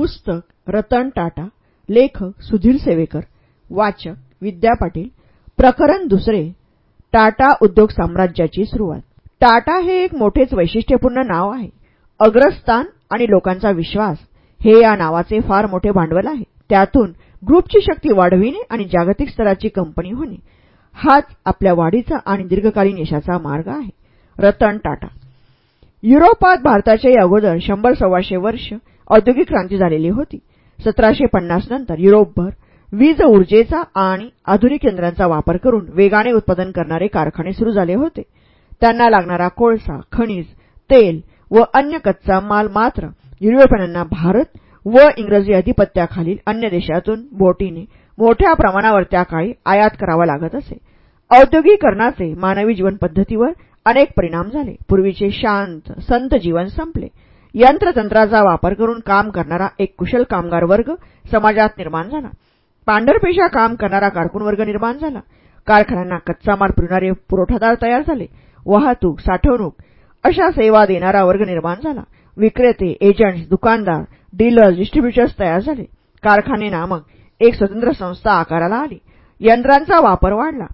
पुस्तक रतन टाटा लेखक सुधीर सेवेकर वाचक विद्या पाटील प्रकरण दुसरे टाटा उद्योग साम्राज्याची सुरुवात. टाटा हे एक मोठेच वैशिष्ट्यपूर्ण नाव आहे. अग्रस्थान आणि लोकांचा विश्वास हे या नावाचे फार मोठे भांडवल आहे. त्यातून ग्रुपची शक्ती वाढविणे आणि जागतिक स्तराची कंपनी होणे हाच आपल्या वाढीचा आणि दीर्घकालीन यशाचा मार्ग आहे. रतन टाटा. युरोपात भारताच्या अगोदर शंभर सव्वाशे वर्ष औद्योगिक क्रांती झालेली होती. सतराशे पन्नास नंतर युरोपभर वीज ऊर्जेचा आणि आधुनिक यंत्रांचा वापर करून वेगाने उत्पादन करणारे कारखाने सुरू झाले होते. त्यांना लागणारा कोळसा खनिज तेल व अन्य कच्चा माल मात्र युरोपियनांना भारत व इंग्रजी अधिपत्याखालील अन्य देशातून बोटीने मोठ्या प्रमाणावर त्या काळी आयात करावा लागत असे. औद्योगिकरणाचे मानवी जीवनपद्धतीवर अनेक परिणाम झाले. पूर्वीचे शांत संत जीवन संपले. यंत्रतंत्राचा वापर करून काम करणारा एक कुशल कामगार वर्ग समाजात निर्माण झाला. पांढरपेशा काम करणारा कारकून वर्ग निर्माण झाला. कारखान्यांना कच्चा माल पुरणारे पुरवठादार तयार झाले. वाहतूक साठवणूक अशा सेवा देणारा वर्ग निर्माण झाला. विक्रेते एजंट्स दुकानदार डीलर्स डिस्ट्रीब्युटर्स तयार झाले. कारखाने नामक एक स्वतंत्र संस्था आकाराला आली. यंत्रांचा वापर वाढला.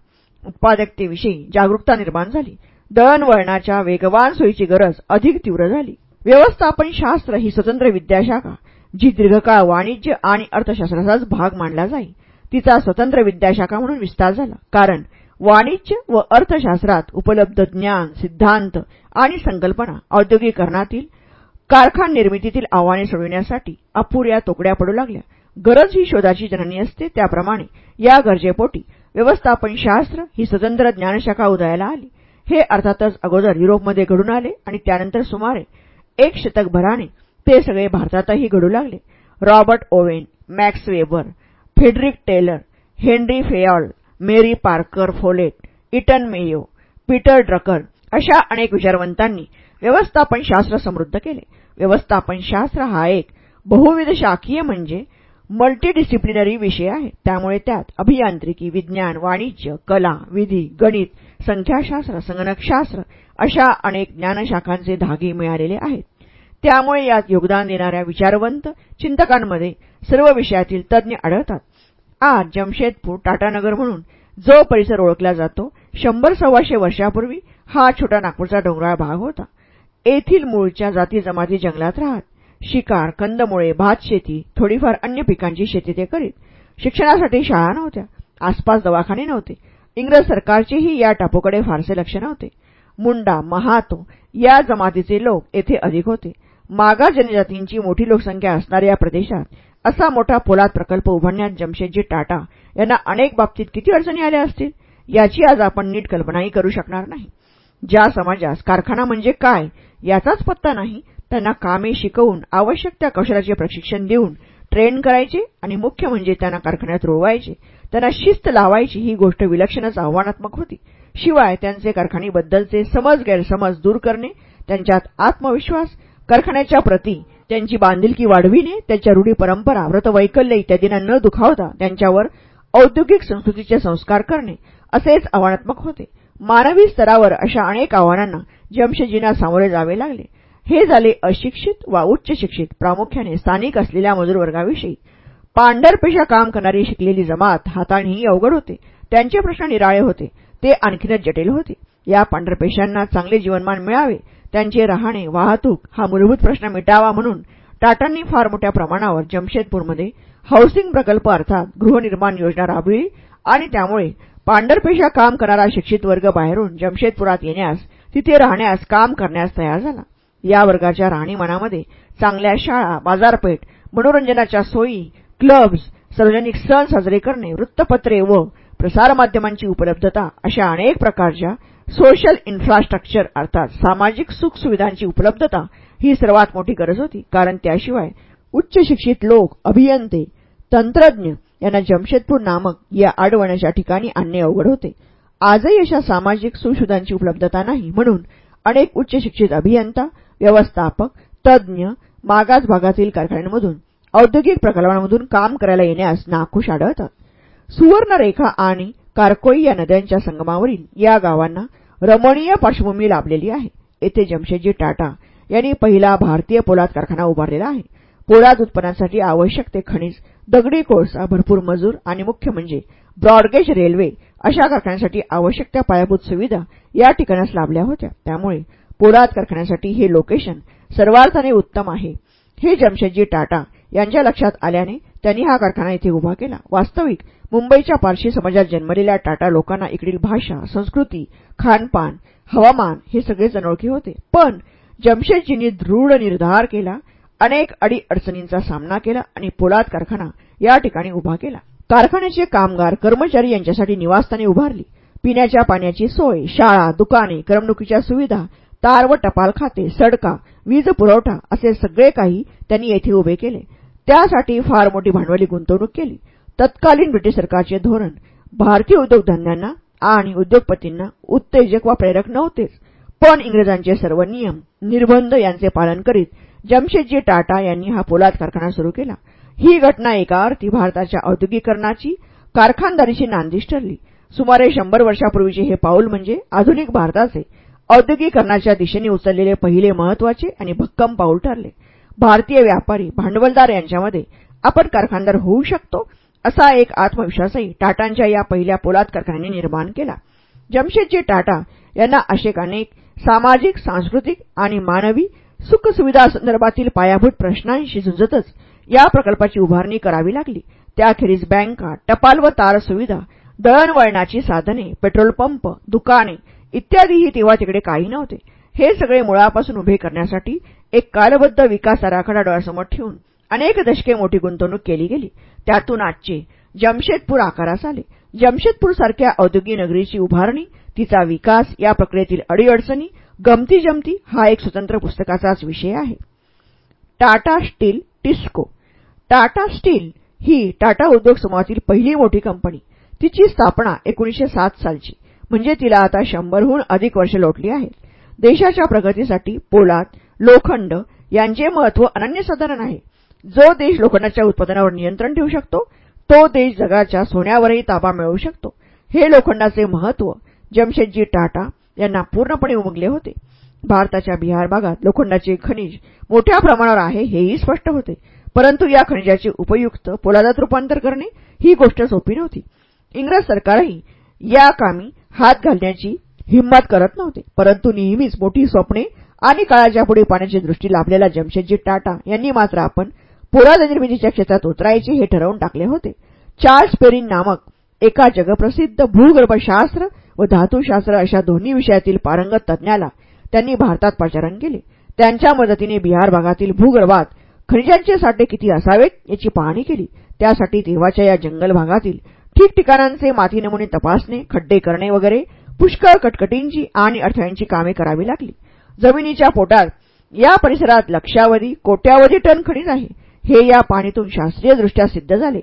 उत्पादकतेविषयी जागरूकता निर्माण झाली. दळणवळणाच्या वेगवान सोयीची गरज अधिक तीव्र झाली. व्यवस्थापन शास्त्र ही स्वतंत्र विद्याशाखा जी दीर्घकाळ वाणिज्य आणि अर्थशास्त्राचाच भाग मानला जाई. तिचा स्वतंत्र विद्याशाखा म्हणून विस्तार झाला कारण वाणिज्य व अर्थशास्त्रात उपलब्ध ज्ञान सिद्धांत आणि संकल्पना औद्योगिकरणातील कारखान निर्मितीतील आव्हाने सोडविण्यासाठी अपुऱ्या तोकड्या पडू लागल्या. गरज ही शोधाची जननी असते त्याप्रमाणे या गरजेपोटी व्यवस्थापनशास्त्र ही स्वतंत्र ज्ञानशाखा उदयाला आली. हे अर्थातच अगोदर युरोपमध्ये घडून आले आणि त्यानंतर सुमारे एक शतकभराने ते सगळे भारतातही घडू लागले. Robert Owen Max Weber Frederick Taylor Henry Fayol Mary Parker Follett Elton Mayo Peter Drucker अशा अनेक विचारवंतांनी व्यवस्थापनशास्त्र समृद्ध केले. व्यवस्थापनशास्त्र हा एक बहुविध शाखीय म्हणजे मल्टीडिसिप्लिनरी विषय आहे. त्यामुळे त्यात अभियांत्रिकी विज्ञान वाणिज्य कला विधी गणित संख्याशास्त्र संगणकशास्त्र अशा अनेक ज्ञानशाखांचे धागे मिळालेले आहेत. त्यामुळे यात योगदान देणाऱ्या विचारवंत चिंतकांमध्ये सर्व विषयातील तज्ज्ञ आढळतात. आज जमशेदपूर टाटानगर म्हणून जो परिसर ओळखला जातो शंभर सव्वाशे वर्षापूर्वी हा छोटा नागपूरचा डोंगराळ भाग होता. येथील मूळच्या जाती जमाती जंगलात राहत. शिकार कंदमुळे भात शेती थोडीफार अन्य पिकांची शेती ते करीत. शिक्षणासाठी शाळा नव्हत्या. आसपास दवाखाने नव्हते. इंग्रज सरकारचेही या टापूकडे फारसे लक्ष नव्हते. मुंडा महातो या जमातीचे लोक येथे अधिक होते. मागा जनजातींची मोठी लोकसंख्या असणाऱ्या या प्रदेशात असा मोठा पोलाद प्रकल्प उभारण्यात जमशेदजी टाटा यांना अनेक बाबतीत किती अडचणी आल्या असतील? याची आज आपण नीट कल्पनाही करू शकणार नाही. ज्या समाजास कारखाना म्हणजे काय याचाच पत्ता नाही. त्यांना कामे शिकवून आवश्यक त्या कौशल्याचे प्रशिक्षण देऊन ट्रेन करायचे आणि मुख्य म्हणजे त्यांना कारखान्यात रोवायचे. त्यांना शिस्त लावायची ही गोष्ट विलक्षणच आव्हानात्मक होती. शिवाय त्यांचे कारखानीबद्दलचे समज गैरसमज दूर करणे त्यांच्यात आत्मविश्वास कारखान्याच्या प्रती त्यांची बांधिलकी वाढविणे त्यांच्या रूढी परंपरा व्रतवैकल्य इत्यादींना न दुखावता त्यांच्यावर औद्योगिक संस्कृतीचे संस्कार करणे असेच आव्हानात्मक होते. मानवी स्तरावर अशा अनेक आव्हानांना जमशेदजींना सामोरे जावे लागले. हे झाले अशिक्षित वा उच्च शिक्षित प्रामुख्याने स्थानिक असलेल्या मजूरवर्गाविषयी पांढरपेशा काम करणारी शिकलेली जमात हाताळणीही अवघड होते. त्यांचे प्रश्न निराळे होते. ते आणखीनच जटिल होते. या पांढरपेशांना चांगले जीवनमान मिळावे. त्यांचे राहणे वाहतूक हा मूलभूत प्रश्न मिटावा म्हणून टाटांनी फार मोठ्या प्रमाणावर जमशेदपूरमध्ये हाऊसिंग प्रकल्प अर्थात गृहनिर्माण योजना राबविली आणि त्यामुळे पांढरपेशा काम करणारा शिक्षित वर्ग बाहेरून जमशेदपुरात येण्यास तिथे राहण्यास काम करण्यास तयार झाला. या वर्गाच्या राहणीमानामध्ये चांगल्या शाळा बाजारपेठ मनोरंजनाच्या सोयी क्लब्स सार्वजनिक सण साजरे करणे वृत्तपत्रे व प्रसारमाध्यमांची उपलब्धता अशा अनेक प्रकारच्या सोशल इन्फ्रास्ट्रक्चर अर्थात सामाजिक सुखसुविधांची उपलब्धता ही सर्वात मोठी गरज होती. कारण त्याशिवाय उच्च शिक्षित लोक अभियंते तंत्रज्ञ यांना जमशेदपूर नामक या आडवण्याच्या ठिकाणी आणणे अवघड होते. आजही अशा सामाजिक सुविधांची उपलब्धता नाही म्हणून अनेक उच्च शिक्षित अभियंता व्यवस्थापक तज्ज्ञ मागास भागातील कारखान्यांमधून औद्योगिक प्रकल्पांमधून काम करायला येण्यास नाखुश आढळतात. सुवर्णरेखा आणि कारकोई या नद्यांच्या संगमावरील या गावांना रमणीय पार्श्वभूमी लाभलेली आहे. येथे जमशेदजी टाटा यांनी पहिला भारतीय पोलाद कारखाना उभारलेला आहे. पोलाद उत्पन्नासाठी आवश्यक ते खनिज दगडी कोळसा भरपूर मजूर आणि मुख्य म्हणजे ब्रॉडगेज रेल्वे अशा कारखान्यासाठी आवश्यक त्या पायाभूत सुविधा या ठिकाणास लाभल्या होत्या. त्यामुळे पोलाद कारखान्यासाठी हे लोकेशन सर्वार्थाने उत्तम आहे. हे जमशेदजी टाटा यांच्या लक्षात आल्याने त्यांनी हा कारखाना इथे उभा केला. वास्तविक मुंबईच्या पारशी समाजात जन्मलेल्या टाटा लोकांना इकडील भाषा संस्कृती खानपान हवामान हे सगळेच अनोळखी होते. पण जमशेदजींनी दृढ निर्धार केला अनेक अडी अडचणींचा सामना केला आणि पोलाद कारखाना या ठिकाणी उभा केला. कारखान्याचे कामगार कर्मचारी यांच्यासाठी निवासस्थाने उभारली. पिण्याच्या पाण्याची सोय शाळा दुकाने करमणुकीच्या सुविधा तार व टपाल खाते सडका वीज पुरवठा असे सगळे काही त्यांनी येथे उभे केले. त्यासाठी फार मोठी भांडवली गुंतवणूक केली. तत्कालीन ब्रिटिश सरकारचे धोरण भारतीय उद्योगधंद्यांना आणि उद्योगपतींना उत्तेजक वा प्रेरक नव्हतेच पण इंग्रजांचे सर्व नियम निर्बंध यांचे पालन करीत जमशेदजी टाटा यांनी हा पोलाद कारखाना सुरू केला. ही घटना एका अर्थी भारताच्या औद्योगिकरणाची कारखानदारीची नांदीश ठरली. सुमारे शंभर वर्षापूर्वीचे हे पाऊल म्हणजे आधुनिक भारताचे औद्योगिकरणाच्या दिशेने उचललेले पहिले महत्त्वाचे आणि भक्कम पाऊल ठरले. भारतीय व्यापारी भांडवलदार यांच्यामध्ये आपण कारखानदार होऊ शकतो असा एक आत्मविश्वासही टाटांच्या या पहिल्या पोलाद कारखान्याने निर्माण केला. जमशेदजी टाटा यांना अशेक अनेक सामाजिक सांस्कृतिक आणि मानवी सुखसुविधांसंदर्भातील पायाभूत प्रश्नांशी झुंजतच या प्रकल्पाची उभारणी करावी लागली. त्याखेरीज बँका टपाल व तार सुविधा दळणवळणाची साधने पेट्रोल पंप दुकाने इत्यादीही तेव्हा तिकडे काही नव्हते. हे सगळे मुळापासून उभे करण्यासाठी एक कालबद्ध विकास आराखडा डोळ्यासमोर ठेवून अनेक दशके मोठी गुंतवणूक केली गेली. त्यातून आजचे जमशेदपूर आकारास आले. जमशेदपूरसारख्या औद्योगिक नगरीची उभारणी तिचा विकास या प्रक्रियेतील अडीअडचणी गमती जमती हा एक स्वतंत्र पुस्तकाचाच विषय आहे. Tata Steel TISCO. Tata Steel ही टाटा उद्योग समूहातील पहिली मोठी कंपनी. तिची स्थापना एकोणीशे सात सालची. म्हणजे तिला आता शंभरहून अधिक वर्ष लोटली आहेत. देशाच्या प्रगतीसाठी पोलाद लोखंड यांचे महत्त्व अनन्यसाधारण आहे. जो देश लोखंडाच्या उत्पादनावर नियंत्रण ठेवू शकतो तो देश जगाच्या सोन्यावरही ताबा मिळवू शकतो. हे लोखंडाचे महत्त्व जमशेदजी टाटा यांना पूर्णपणे उमगले होते. भारताच्या बिहार भागात लोखंडाचे खनिज मोठ्या प्रमाणावर आहे हेही स्पष्ट होते. परंतु या खनिजाचे उपयुक्त पोलादात रूपांतर करणे ही गोष्ट सोपी नव्हती. इंग्रज सरकारही या कामी हात घालण्याची हिंमत करत नव्हते. परंतु नेहमीच मोठी स्वप्ने आणि काळाच्या पुढे पाण्याची दृष्टी लाभलेला जमशेदजी टाटा यांनी मात्र आपण पुराजनिर्मितीच्या क्षेत्रात उतरायचे हे ठरवून टाकले होते. चार्ल्स पेरिन नामक एका जगप्रसिद्ध भूगर्भशास्त्र व धातुशास्त्र अशा दोन्ही विषयातील पारंगत तज्ज्ञाला त्यांनी भारतात प्रचारण केले. त्यांच्या मदतीने बिहार भागातील भूगर्भात खनिजांचे साठे किती असावेत याची पाहणी केली. त्यासाठी तेव्हाच्या या जंगल भागातील ठिकठिकाणांचे माती नमुने तपासणे खड्डे करणे वगैरे पुष्कळ कटकटींची आणि अडथळ्यांची कामे करावी लागली. जमिनीच्या पोटात या परिसरात लक्षावधी कोट्यावधी टन खनिज आहे. हे या पाणीतून शास्त्रीयदृष्ट्या सिद्ध झाले.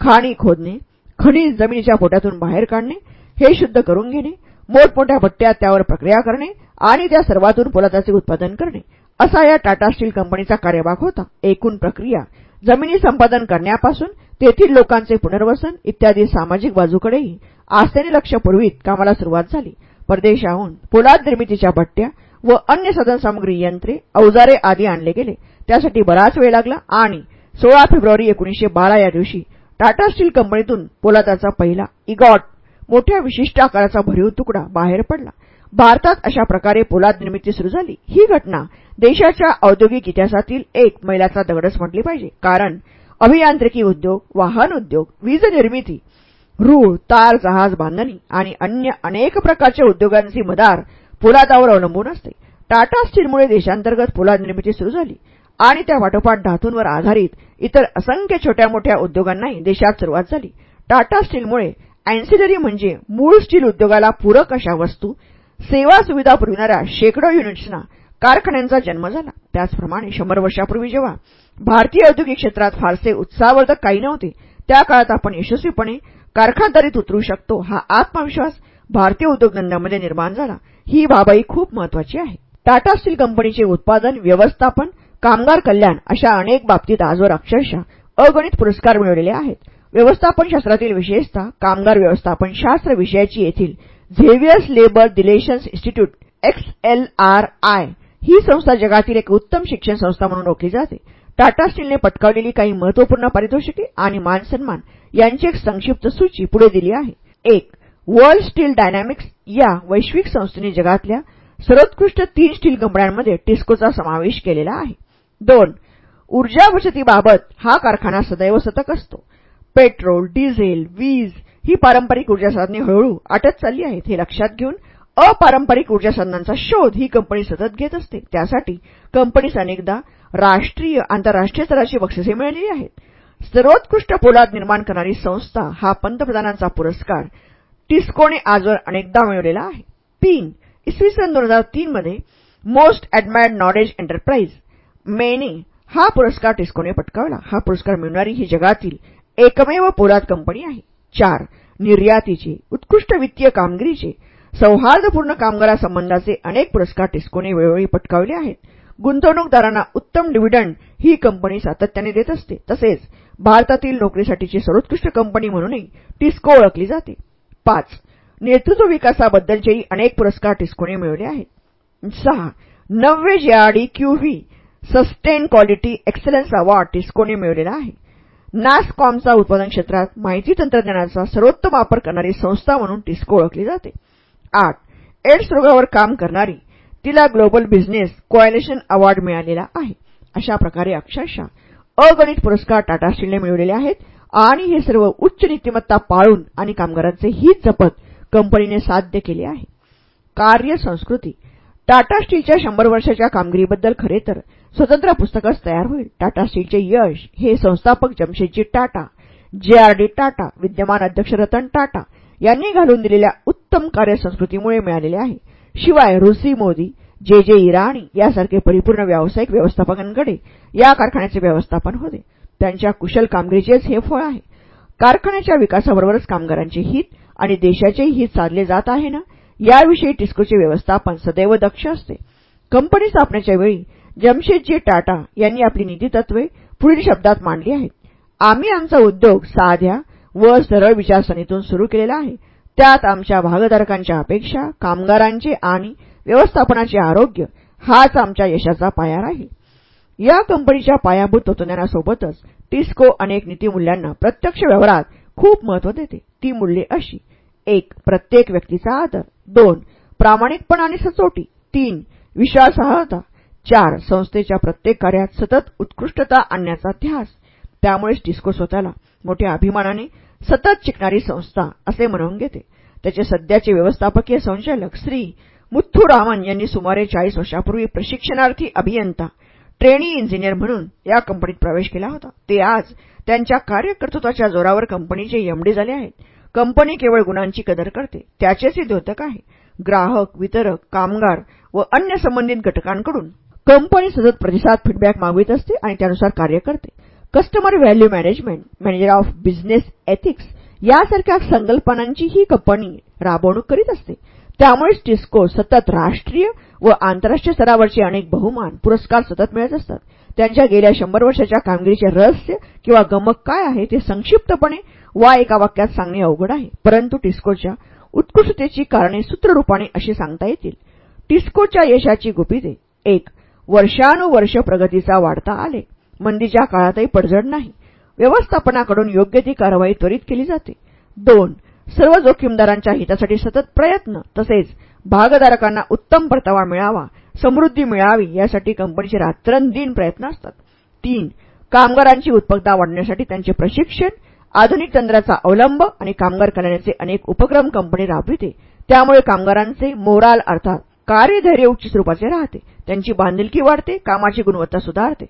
खाणी खोदणे खनिज जमिनीच्या पोटातून बाहेर काढणे हे शुद्ध करून घेणे मोठमोठ्या भट्ट्यात त्यावर प्रक्रिया करणे आणि त्या सर्वातून पोलादाचे उत्पादन करणे असा या टाटा स्टील कंपनीचा कार्यभाग होता. एकूण प्रक्रिया जमिनी संपादन करण्यापासून तेथील लोकांचे पुनर्वसन इत्यादी सामाजिक बाजूकडेही आस्थेने लक्ष पुरवीत कामाला सुरुवात झाली. परदेशाहून पोलाद निर्मितीच्या भट्ट्या व अन्य साधनसामुग्री यंत्रे अवजारे आदी आणले गेले. त्यासाठी बराच वेळ लागला आणि सोळा फेब्रुवारी एकोणीशे बारा या दिवशी टाटा स्टील कंपनीतून पोलादाचा पहिला इगॉट मोठ्या विशिष्ट आकाराचा भरीव तुकडा बाहेर पडला. भारतात अशा प्रकारे पोलाद निर्मिती सुरू झाली. ही घटना देशाच्या औद्योगिक इतिहासातील एक मैलाचा दगडच म्हटली पाहिजे. कारण अभियांत्रिकी उद्योग वाहन उद्योग वीज निर्मिती रूळ तार जहाज बांधणी आणि अन्य अनेक प्रकारच्या उद्योगांची मदार पोलादावर अवलंबून असते. टाटा स्टीलमुळे देशांतर्गत पोलाद निर्मिती सुरू झाली आणि त्या वाटोपाठ धातूंवर आधारित इतर असंख्य छोट्या मोठ्या उद्योगांनाही देशात सुरुवात झाली. टाटा स्टीलमुळे अँसिलरी म्हणजे मूळ स्टील उद्योगाला पूरक अशा वस्तू सेवा सुविधा पुरविणाऱ्या शेकडो युनिट्सना कारखान्यांचा जन्म झाला. त्याचप्रमाणे शंभर वर्षापूर्वी जेव्हा भारतीय औद्योगिक क्षेत्रात फारसे उत्साहवर्धक काही नव्हते त्या काळात आपण यशस्वीपणे कारखानदारीत उतरू शकतो. हा आत्मविश्वास भारतीय उद्योगधंद्यामध्ये निर्माण झाला. ही बाबही खूप महत्वाची आहे. टाटा स्टील कंपनीचे उत्पादन व्यवस्थापन कामगार कल्याण अशा अनेक बाबतीत आजवर अक्षरशः अगणित पुरस्कार मिळवलेले आहेत. व्यवस्थापन शास्त्रातील विशेषतः कामगार व्यवस्थापन शास्त्र विषयाची येथील Xavier's labour relations institute XLRI ही संस्था जगातील एक उत्तम शिक्षण संस्था म्हणून ओळखली जाते. टाटा स्टीलने पटकावलेली काही महत्त्वपूर्ण पारितोषिके आणि मानसन्मान यांची एक संक्षिप्त सूची पुढे दिली आहे. एक वर्ल्ड स्टील डायनॅमिक्स या वैश्विक संस्थेने जगातल्या सर्वोत्कृष्ट तीन स्टील कंपन्यांमध्ये टिस्कोचा समावेश केलेला आहे. दोन ऊर्जा बचतीबाबत हा कारखाना सदैव सतक असतो. पेट्रोल डिझेल वीज ही पारंपरिक ऊर्जा साधने हळूहळू आटत चालली आहेत हे लक्षात घेऊन अपारंपरिक ऊर्जा साधनांचा शोध ही कंपनी सतत घेत असते. त्यासाठी कंपनीस अनेकदा राष्ट्रीय आंतरराष्ट्रीय स्तराची बक्षिसे मिळालेली आहेत. सर्वोत्कृष्ट पोलाद निर्माण करणारी संस्था हा पंतप्रधानांचा पुरस्कार टिस्कोने आजवर अनेकदा मिळवलेला आहे. तीन इसवी सन दोन हजार तीनमध्ये मोस्ट ॲडमायर्ड नॉलेज एंटरप्राइज मेने हा पुरस्कार टिस्कोने पटकावला. हा पुरस्कार मिळणारी ही जगातील एकमेव पोलाद कंपनी आहे. चार निर्यातीचे उत्कृष्ट वित्तीय कामगिरीचे सौहार्दपूर्ण कामगारासंबंधाचे अनेक पुरस्कार टिस्कोने वेळोवेळी पटकावले आहेत. गुंतवणूकदारांना उत्तम डिव्हिडंड ही कंपनी सातत्याने देत असते. तसेच भारतातील नोकरीसाठीची सर्वोत्कृष्ट कंपनी म्हणूनही टिस्को ओळखली जाते. पाच नेतृत्व विकासाबद्दलचेही अनेक पुरस्कार टिस्कोने मिळवले आहेत. सहा नव्वे JRD QV sustain quality excellence award टिस्कोने मिळवलेला आहे. नासकॉमचा उत्पादन क्षेत्रात माहिती तंत्रज्ञानाचा सर्वोत्तम वापर करणारी संस्था म्हणून टिस्को ओळखली जाते. आठ एड्स रोगावर काम करणारी तिला ग्लोबल बिझनेस कोएलेशन अवॉर्ड मिळालेला आहे. अशा प्रकारे अक्षरशः अगणित पुरस्कार टाटा स्टीलने मिळवलेले आहेत आणि हे सर्व उच्च नीतिमत्ता पाळून आणि कामगारांचे हित जपत कंपनीने साध्य केले आहे. कार्यसंस्कृती टाटा स्टीलच्या शंभर वर्षाच्या कामगिरीबद्दल खरे तर स्वतंत्र पुस्तकच तयार होईल. टाटा स्टीलचे यश हे संस्थापक जमशेदजी टाटा जे आर डी टाटा विद्यमान अध्यक्ष रतन टाटा यांनी घालून दिलेल्या उत्तम कार्यसंस्कृतीमुळे मिळालेले आहे. शिवाय रुसी मोदी जे जे इराणी यासारखे परिपूर्ण व्यावसायिक व्यवस्थापकांकडे या कारखान्याचे व्यवस्थापन होते. त्यांच्या कुशल कामगिरीचेच हे फळ आहे. कारखान्याच्या विकासाबरोबरच कामगारांचे हित आणि देशाचेही हित साधले जात आहे ना? याविषयी टिस्कोचे व्यवस्थापन सदैव दक्ष असते. कंपनी स्थापनेच्या वेळी जमशेदजी टाटा यांनी आपली नीतीतत्वे पुढील शब्दात मांडली आहेत. आम्ही आमचा उद्योग साध्या व सरळ विचारसरणीतून सुरू केलेला आहे. त्यात आमच्या भागधारकांच्या अपेक्षा कामगारांचे आणि व्यवस्थापनाचे आरोग्य हाच आमच्या यशाचा पाया राहील. या कंपनीच्या पायाभूत तत्वज्ञानासोबतच टिस्को अनेक नीतीमूल्यांना प्रत्यक्ष व्यवहारात खूप महत्त्व देते. ती मूल्ये अशी. एक प्रत्येक व्यक्तीचा आदर. दोन प्रामाणिकपणा आणि सचोटी. तीन विश्वासार्हता. चार संस्थेच्या प्रत्येक कार्यात सतत उत्कृष्टता आणण्याचा ध्यास. त्यामुळेच टिस्को स्वतःला मोठ्या अभिमानाने सतत शिकणारी संस्था असे म्हणवून घेते. त्याचे सध्याचे व्यवस्थापकीय संचालक श्री मुथ्थुरामन यांनी सुमारे चाळीस वर्षापूर्वी प्रशिक्षणार्थी अभियंता ट्रेनी इंजिनियर म्हणून या कंपनीत प्रवेश केला होता. ते आज त्यांच्या कार्यकर्तृत्वाच्या जोरावर कंपनीचे एमडी झाले आहेत. कंपनी केवळ गुणांची कदर करते त्याचेच द्योतक आहे. ग्राहक वितरक कामगार व अन्य संबंधित घटकांकडून कंपनी सतत प्रतिसाद फीडबॅक मागवित असते आणि त्यानुसार कार्य करते. Customer value management manager of business ethics यासारख्या संकल्पनांची ही कंपनी राबवणूक करीत असते. त्यामुळेच टिस्को सतत राष्ट्रीय व आंतरराष्ट्रीय स्तरावरचे अनेक बहुमान पुरस्कार सतत मिळत असतात. त्यांच्या गेल्या शंभर वर्षाच्या कामगिरीचे रहस्य किंवा गमक काय आहे ते संक्षिप्तपणे वा एका वाक्यात सांगणे अवघड आहे. परंतु टिस्कोच्या उत्कृष्टतेची कारणे सूत्ररूपाने अशी सांगता येतील. टिस्कोच्या यशाची गुपिते एक वर्षानुवर्ष प्रगतीचा वाढता आले. मंदीच्या काळातही पडझड नाही. व्यवस्थापनाकडून योग्य ती कारवाई त्वरित केली जाते. दोन सर्व जोखीमदारांच्या हितासाठी सतत प्रयत्न तसेच भागधारकांना उत्तम परतावा मिळावा समृद्धी मिळावी यासाठी कंपनीचे रात्रंदिन प्रयत्न असतात. तीन कामगारांची उत्पादकता वाढण्यासाठी त्यांचे प्रशिक्षण आधुनिक तंत्राचा अवलंब आणि कामगार कल्याणाचे अनेक उपक्रम कंपनी राबविते. त्यामुळे कामगारांचे मोराल अर्थात कार्यधैर्य उच्च स्वरूपाचे राहते. त्यांची बांधिलकी वाढते कामाची गुणवत्ता सुधारते.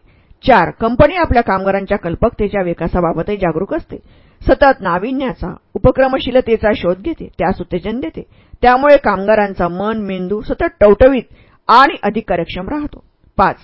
चार कंपनी आपल्या कामगारांच्या कल्पकतेच्या विकासाबाबतही जागरूक असते. सतत नाविन्याचा उपक्रमशीलतेचा शोध घेते त्यास उत्तेजन देते. त्यामुळे कामगारांचा मन मेंदू सतत टवटवीत आणि अधिक कार्यक्षम राहतो. पाच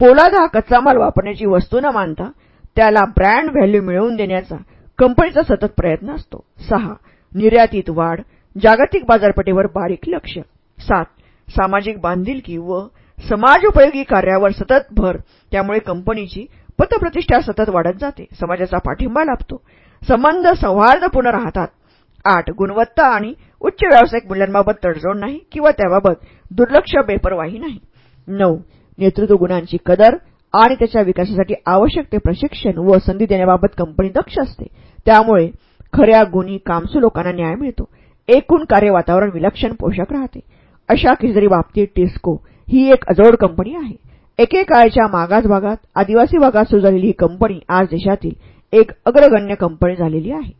पोलाद हा कच्चा माल वापरण्याची वस्तू न मानता त्याला ब्रँड व्हॅल्यू मिळवून देण्याचा कंपनीचा सतत प्रयत्न असतो. सहा निर्यातीत वाढ जागतिक बाजारपेठेवर बारीक लक्ष. सात सामाजिक बांधिलकी व समाजोपयोगी कार्यावर सतत भर त्यामुळे कंपनीची पतप्रतिष्ठा सतत वाढत जाते. समाजाचा पाठिंबा लाभतो. संबंध सौहार्दपूर्ण राहतात. आठ गुणवत्ता आणि उच्च व्यावसायिक मूल्यांबाबत तडजोड नाही किंवा त्याबाबत दुर्लक्ष बेपरवाही नाही. नऊ नेतृत्व गुणांची कदर आणि त्याच्या विकासासाठी आवश्यक ते प्रशिक्षण व संधी देण्याबाबत कंपनी दक्ष असते. त्यामुळे खऱ्या गुणी कामसू लोकांना न्याय मिळतो. एकूण कार्य वातावरण विलक्षण पोषक राहते. अशा कितीतरी बाबतीत टिस्को ही एक अजोड कंपनी आहे. एकेकाळच्या मागास भागात आदिवासी भागात सुरू झालेली ही कंपनी आज देशातील एक अग्रगण्य कंपनी झालेली आहे.